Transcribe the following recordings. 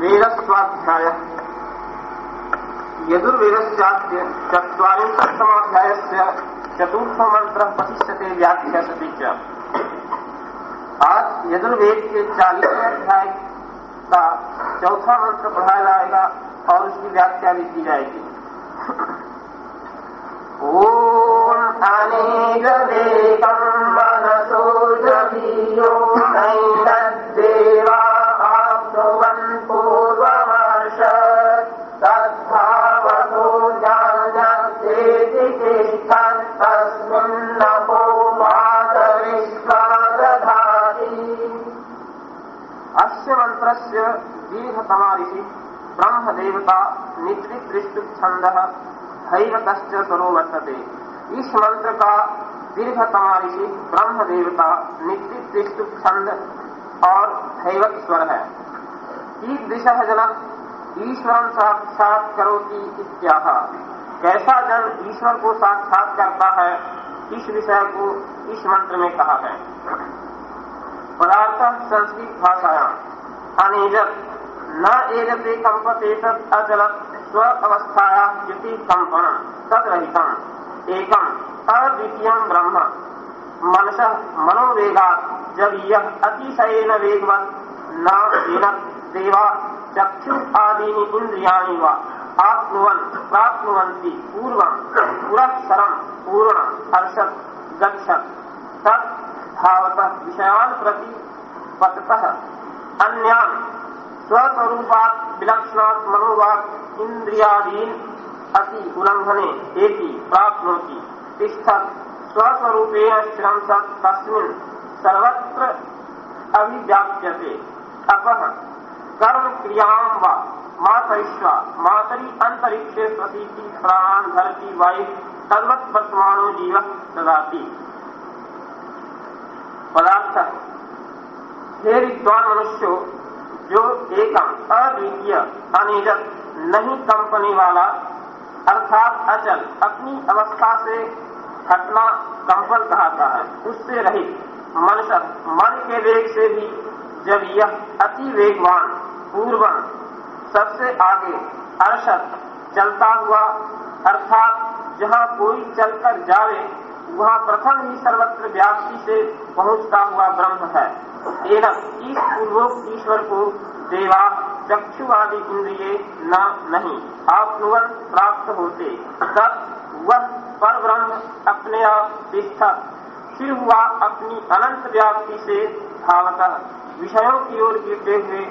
वेदस्वाध्याय यजुर्वेदस्यास्य चत्वारिंशत्तमाध्यायस्य चतुर्थ मंत्र पठिष्यते व्याख्यासते च। आज यजुर्वेद के चालीसवें अध्याय का चौथा मंत्र पढ़ाया जाएगा और उसकी व्याख्या भी की जाएगी। ॐ अनेकवेकम् अस्य मन्त्रस्य दीर्घतमादिषि ब्रह्मदेवता निद्रिदृष्टुच्छन्दः हैवतश्च स्वरो वर्तते। इस मंत्र का दीर्घतमा ऋषि ब्रह्म देवता नित्य छंद और हैवत स्वर है। कीदृश जनक ईश्वर साक्षात करोति इत्याह। कैसा जन ईश्वर को साक्षात करता है, इस विषय को इस मंत्र में कहा है। पदार्थ संस्कृत भाषायां अनेजत न एजते कंपते तत् अचलत स्व अवस्थाया युति कंपन तदरहितम एकम। अद्वितीय ब्रह्म। मनस मनोवेगा जब यह अतिशयन वेगवत। न देवा। चक्षु आदि इंद्रियाणि व। आप्नुवन। प्राप्नुवन्ति। पूर्वं पुरस्सरं पूर्ण हर्षत। गच्छत। तत् भावतः विषयान् प्रति पततः। अन्यान् स्वस्वरूपात् विलक्षणात् मनोवाक् इन्द्रियादीन् अति उल्लङ्घने, एति प्राप्नोति। तिष्ठत्। स्वस्वरूपेण स्थिरं सत्। तस्मिन् सर्वत्र अभिव्याप्यते। अपः कर्म क्रियाँ वा मातरिष्वा। मातरि अंतरिक्षे प्रतीति प्राणान् धरति वायु तद्वत् वर्तमानो जीव ददाति। पदार्थ। हे विद्वान मनुष्यो, जो एकम अद्वितीय अनिजत नहीं कंपनी वाला, अर्थात अचल, अपनी अवस्था से हटना कंपन कहता है, उससे रहित मनुष्य मन के वेग से भी जब यह अति वेगवान पूर्वम सबसे आगे अर्षद चलता हुआ, अर्थात जहाँ कोई चलकर जावे वहाँ प्रथम ही सर्वत्र व्याप्ति से पहुँचता हुआ ब्रह्म है। इस पूर्वोक्त ईश्वर को देवा चक्षु आदि इंद्रिय न नहीं आपनुवन प्राप्त होते। तब वह पर ब्रह्म अपने आप तिष्ठत फिर हुआ अपनी अनंत व्याप्ति से भावतः। विषयों की ओर गिरते हुए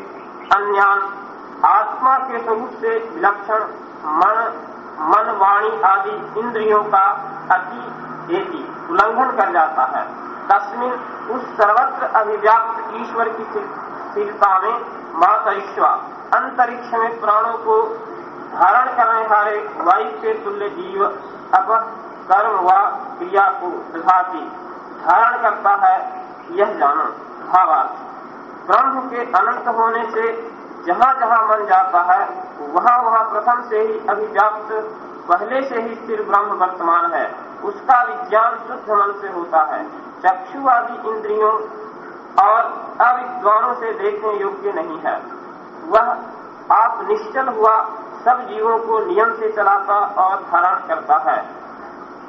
अन्यान, आत्मा के स्वरूप से विलक्षण, मन मन वाणी आदि इंद्रियों का अति एति उल्लंघन कर जाता है। तस्मिन उस सर्वत्र अभिव्याप्त ईश्वर की स्थिरता में मातरिश्वा, अंतरिक्ष में प्राणों को धारण करने वाले वायु के तुल्य जीव अप कर्म व क्रिया को दधाती धारण करता है, यह जानो। भावार्थ ब्रह्म के अनंत होने से जहाँ जहाँ मन जाता है, वहाँ वहाँ प्रथम से ही अभिव्याप्त पहले से ही स्थिर ब्रह्म वर्तमान है। उसका विज्ञान शुद्ध मन से होता है। चक्षु आदि इंद्रियों और अविद्वानों से देखने योग्य नहीं है। वह आप निश्चल हुआ सब जीवों को नियम से चलाता और धारण करता है।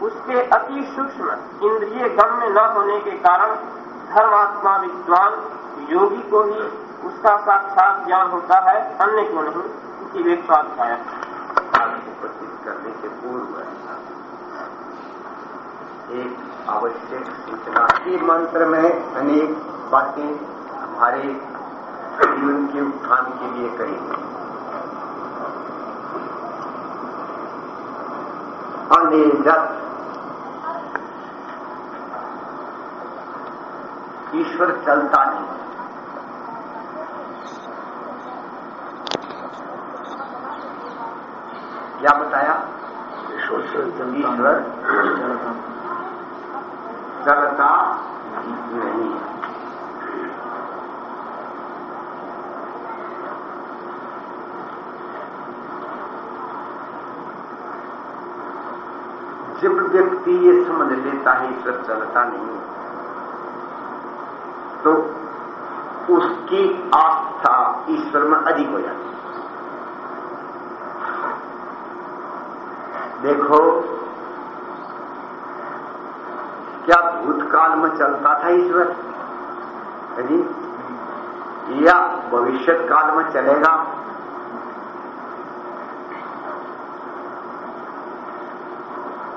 उसके अति सूक्ष्म इंद्रिय गम्य न होने के कारण धर्मात्मा विद्वान योगी को ही उसका साक्षात ज्ञान होता है, अन्य को नहीं? इसी वेद स्वाध्याय। करने के पूर्व एक आवश्यक सूचना। के मंत्र में अनेक बातें हमारे जीवन के उत्थान के लिए कही ईश्वर चलता नहीं। क्या बताया? ईश्वर चलता नहीं जब व्यक्ति ये समझ लेता है ईश्वर चलता नहीं तो उसकी आस्था ईश्वर में अधिक हो जाती देखो क्या भूतकाल में चलता था ईश्वर है जी? या भविष्य काल में चलेगा।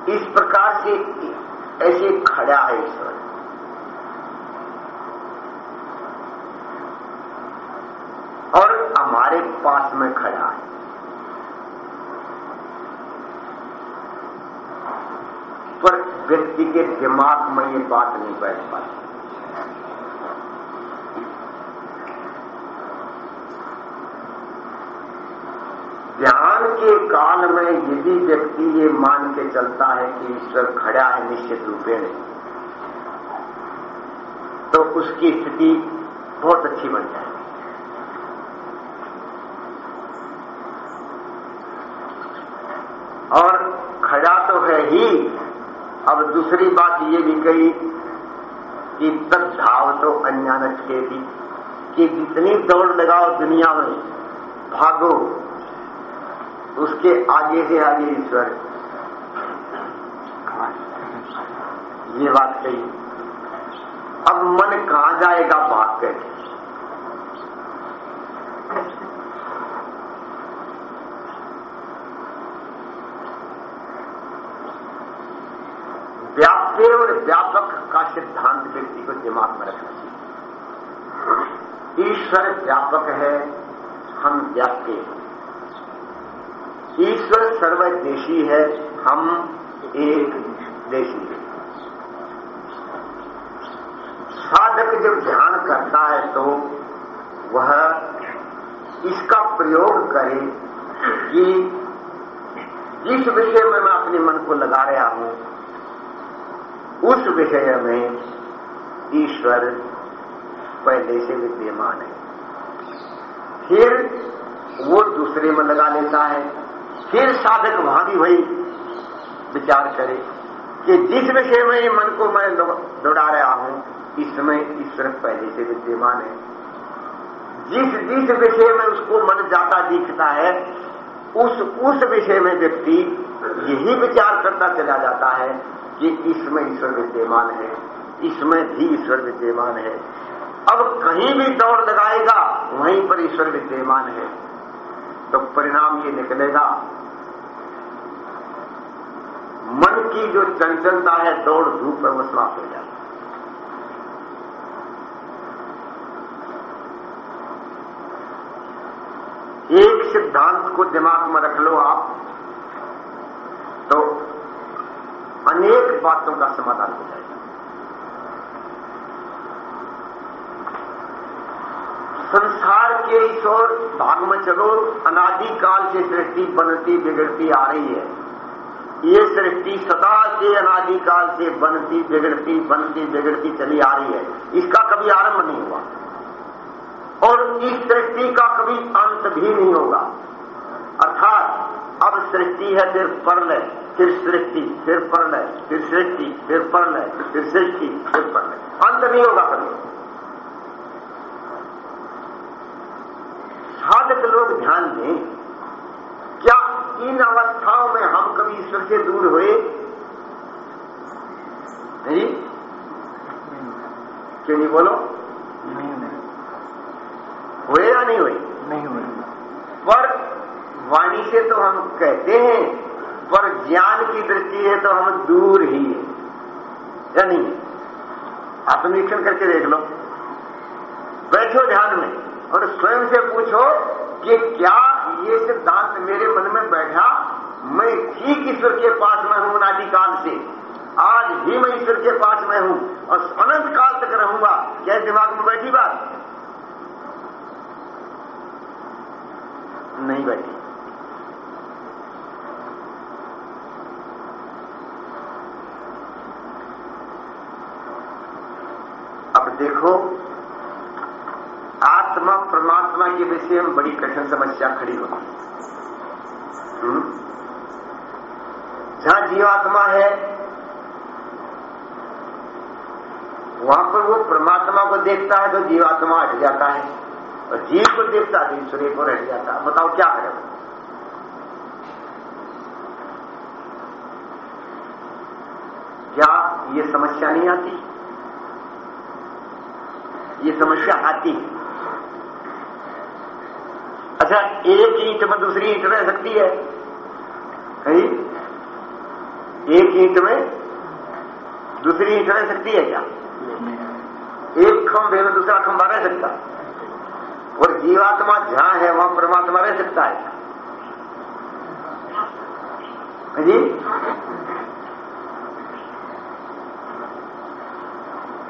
इस प्रकार से ऐसे खड़ा है ईश्वर और हमारे पास में खड़ा है पर व्यक्ति के दिमाग में ये बात नहीं बैठ पाती। ध्यान के काल में यदि व्यक्ति ये मान के चलता है कि ईश्वर खड़ा है निश्चित रूपेण तो उसकी स्थिति बहुत अच्छी बन जाएगी। और खड़ा तो है ही अब दूसरी बात ये भी कही कि तद्धाव तो अन्यान भी कि जितनी दौड़ लगाओ दुनिया में, भागो, उसके आगे से आगे ईश्वर। ये बात कही। अब मन कहाँ जाएगा भाग कर व्याप्य और व्यापक का सिद्धांत व्यक्ति को दिमाग में रखना चाहिए। ईश्वर व्यापक है, हम व्याप्य ईश्वर सर्वदेशी है, हम एक देशी है। साधक जब ध्यान करता है तो वह इसका प्रयोग करे कि जिस विषय में मैं अपने मन को लगा रहा हूँ उस विषय में ईश्वर पहले से विद्यमान है। फिर वो दूसरे में लगा लेता है। फिर साधक वहाँ भी वही विचार करे कि जिस विषय में मन को मैं दौड़ा रहा हूँ, इसमें ईश्वर पहले से विद्यमान है। जिस जिस विषय में उसको मन जाता दिखता है, उस उस विषय में व्यक्ति यही विचार करता चला जाता है कि इसमें ईश्वर विद्यमान है इसमें भी ईश्वर विद्यमान है। अब कहीं भी दौड़ लगाएगा, वहीं पर ईश्वर विद्यमान है। तो परिणाम ये निकलेगा। मन की जो चंचलता है, दौड़ धूप है वो समाप्त हो जाती एक सिद्धांत को दिमाग में रख लो आप तो अनेक बातों का समाधान हो जाएगा। संसार के इस और भाग में चलो अनादिकाल से सृष्टि बनती बिगड़ती आ रही है। ये सृष्टि सदा से अनादिकाल से बनती, बिगड़ती बनती, बिगड़ती चली आ रही है। इसका कभी आरंभ नहीं हुआ। और इस सृष्टि का कभी अंत भी नहीं होगा। अर्थात, अब सृष्टि है फिर परलय फिर सृष्टि फिर परलय फिर सृष्टि फिर परलय फिर सृष्टि फिर परलय अंत नहीं होगा कभी। साधक लोग ध्यान दें क्या इन अवस्थाओं में हम कभी ईश्वर से दूर हुए? नहीं? क्यों नहीं बोलो? नहीं नहीं हुए या नहीं हुए? नहीं हुए। पर वाणी से तो हम कहते हैं पर ज्ञान की दृष्टि है तो हम दूर ही है। या नहीं? आत्मनिरीक्षण करके देख लो। बैठो ध्यान में और स्वयं से पूछो कि क्या ये सिद्धांत मेरे मन में बैठा? मैं ठीक ईश्वर के पास में हूँ अनादिकाल से। आज ही मैं ईश्वर के पास में हूँ और अनंत काल तक रहूँगा। क्या दिमाग में बैठी बात? नहीं बैठी अब देखो। आत्मा, परमात्मा के विषय में बड़ी कठिन समस्या खड़ी होती है। जहाँ जीवात्मा है, वहाँ पर वो परमात्मा को देखता है तो जीवात्मा हट जाता है। और जीव को देखता है तो को हट जाता है। बताओ क्या करें? क्या ये समस्या नहीं आती? ये समस्या आती है। अच्छा एक ईंट में दूसरी ईंट रह सकती है। कहीं? एक ईंट में दूसरी ईंट रह सकती है क्या? एक खंभे में दूसरा खंभा रह सकता और जीवात्मा जहाँ है, वहाँ परमात्मा रह सकता है। जी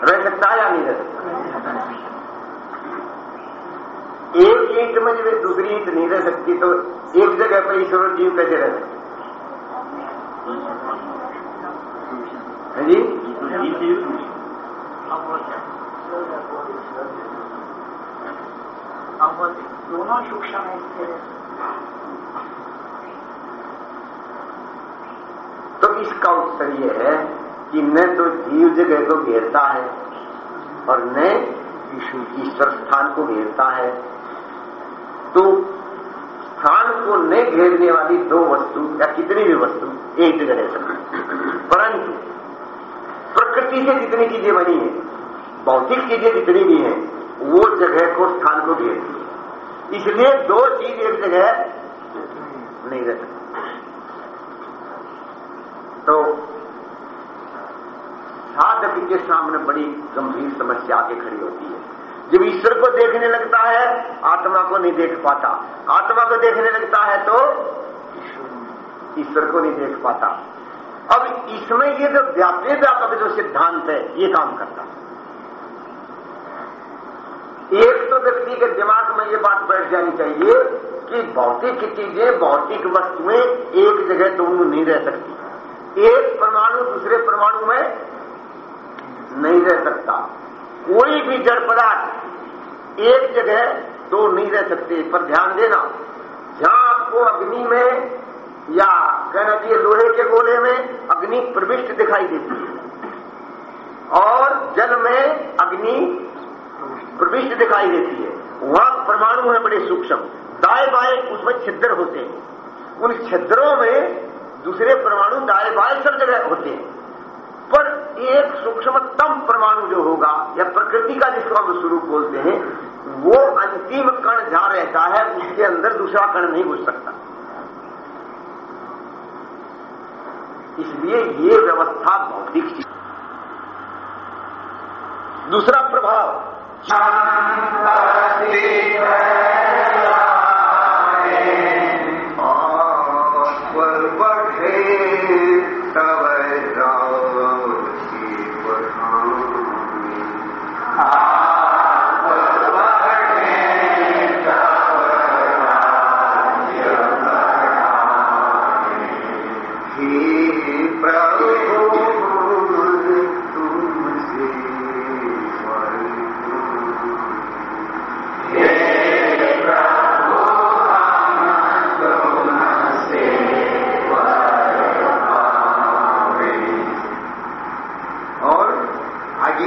रह सकता है या नहीं रह सकता? एक ईट में जब दूसरी ईट नहीं रह सकती तो एक जगह पर ईश्वर जीव कैसे रह सकते? है जी? दोनों सूक्ष्म तो इसका उत्तर यह है कि न तो जीव जगह को घेरता है और न ईश्वर स्थान को घेरता है। तो स्थान को न घेरने वाली दो वस्तु या कितनी भी वस्तु एक जगह रह सकती परंतु प्रकृति से जितनी चीज़ें बनी है, भौतिक चीज़ें जितनी भी हैं, वो जगह को स्थान को घेरती है। इसलिए दो चीज़ एक जगह नहीं रह सकती तो के सामने बड़ी गंभीर समस्या आके खड़ी होती है। जब ईश्वर को देखने लगता है, आत्मा को नहीं देख पाता। आत्मा को देखने लगता है तो ईश्वर को नहीं देख पाता। अब इसमें ये जो व्यापी व्यापक जो सिद्धांत है, ये काम करता। एक तो व्यक्ति के दिमाग में ये बात बैठ जानी चाहिए कि भौतिक चीज़ें भौतिक वस्तुएँ एक जगह दोनों नहीं रह सकती। एक परमाणु दूसरे परमाणु में नहीं रह सकता। कोई भी जड़ पदार्थ एक जगह दो नहीं रह सकते पर ध्यान देना। जहाँ आपको अग्नि में या कहना चाहिए लोहे के गोले में अग्नि प्रविष्ट दिखाई देती है, और जल में अग्नि प्रविष्ट दिखाई देती है, वहाँ परमाणु है बड़े सूक्ष्म। दाए बाएँ उसमें छिद्र होते हैं। उन छिद्रों में दूसरे परमाणु दाएँ बाएँ सब जगह होते हैं। पर एक सूक्ष्मतम परमाणु जो होगा, या प्रकृति का जिसको हम स्वरूप बोलते हैं, वो अंतिम कण जहाँ रहता है, उसके अंदर दूसरा कण नहीं घुस सकता। इसलिए ये व्यवस्था भौतिक चीज़ दूसरा प्रभाव।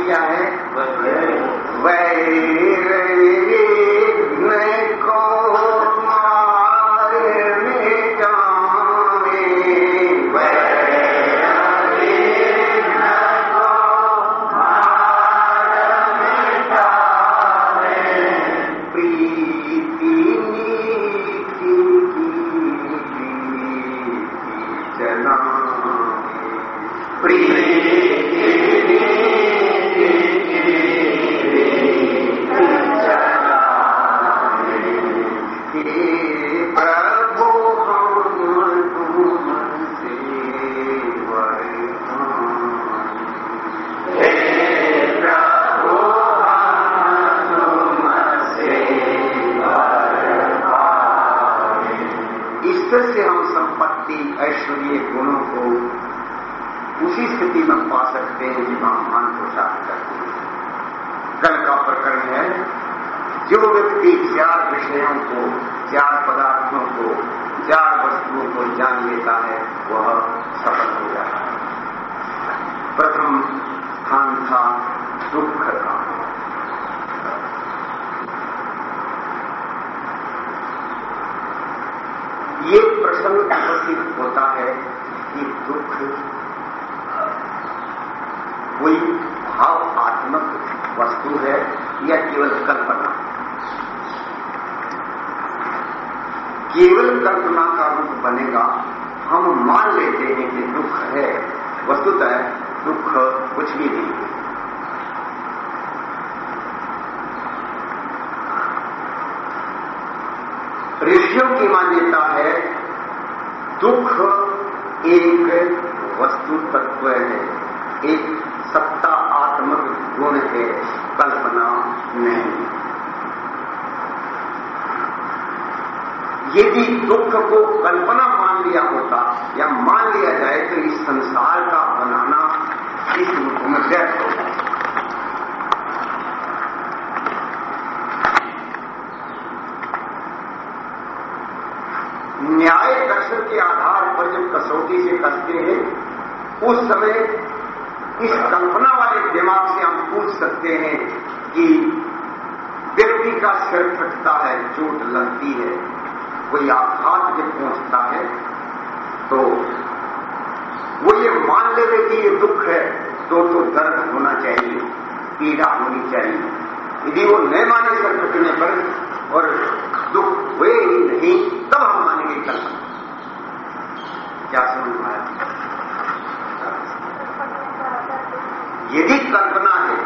क्या है। वैर विषयों को चार पदार्थों को चार वस्तुओं को जान लेता है, वह सफल हो जाता है। प्रथम स्थान था दुख का। ये प्रसंग उपस्थित होता है कि दुख कोई भावात्मक वस्तु है या केवल कल्पना? केवल कल्पना का रूप बनेगा। हम मान लेते हैं कि दुख है। वस्तुतः दुख कुछ भी नहीं। है ऋषियों की मान्यता है, दुख एक वस्तु तत्व है। एक सत्ता आत्मक गुण है, कल्पना नहीं। यदि दुख को कल्पना मान लिया होता या मान लिया जाए तो इस संसार का बनाना इस रूप में व्यर्थ होता। न्याय दर्शन के आधार पर जब कसौटी से कसते हैं, उस समय इस कल्पना वाले दिमाग से हम पूछ सकते हैं कि व्यक्ति का सिर फटता है, चोट लगती है। कोई आघात जब पहुँचता है तो वो ये मान लेवे कि ये दुख है तो तो दर्द होना चाहिए, पीड़ा होनी चाहिए। यदि वो न माने सर फटने पर और दुख हुए ही नहीं, तब हम मानेंगे कल्पना क्या समझ पाया यदि कल्पना है,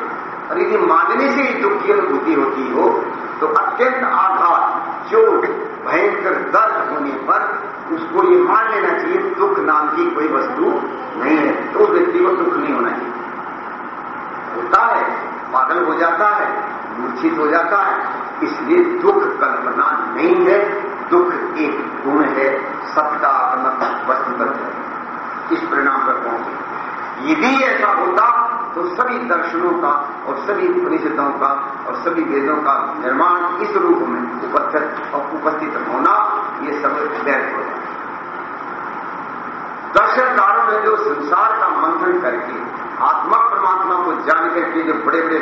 और यदि मानने से ही दुख की अनुभूति होती हो तो अत्यंत आघात, चोट भयंकर दर्द होने पर उसको ये मान लेना चाहिए, दुख नाम की कोई वस्तु नहीं है। तो उस व्यक्ति को दुख नहीं होना चाहिए। होता है, पागल हो जाता है, मूर्छित हो जाता है, इसलिए दुख कल्पना नहीं है। दुख एक गुण है, सत्ता वस्तु तत्व इस परिणाम पर पहुँचे। यदि ऐसा होता तो सभी दर्शनों का और सभी उपनिषदों का और सभी वेदों का निर्माण इस रूप में उपस्थित और उपस्थित होना, ये सब व्यर्थ हो जाए दर्शनकारों ने जो संसार का मंथन करके, आत्मा परमात्मा को जान करके जो बड़े बड़े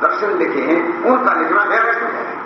दर्शन लिखे हैं, उनका लिखना व्यर्थ हो जाए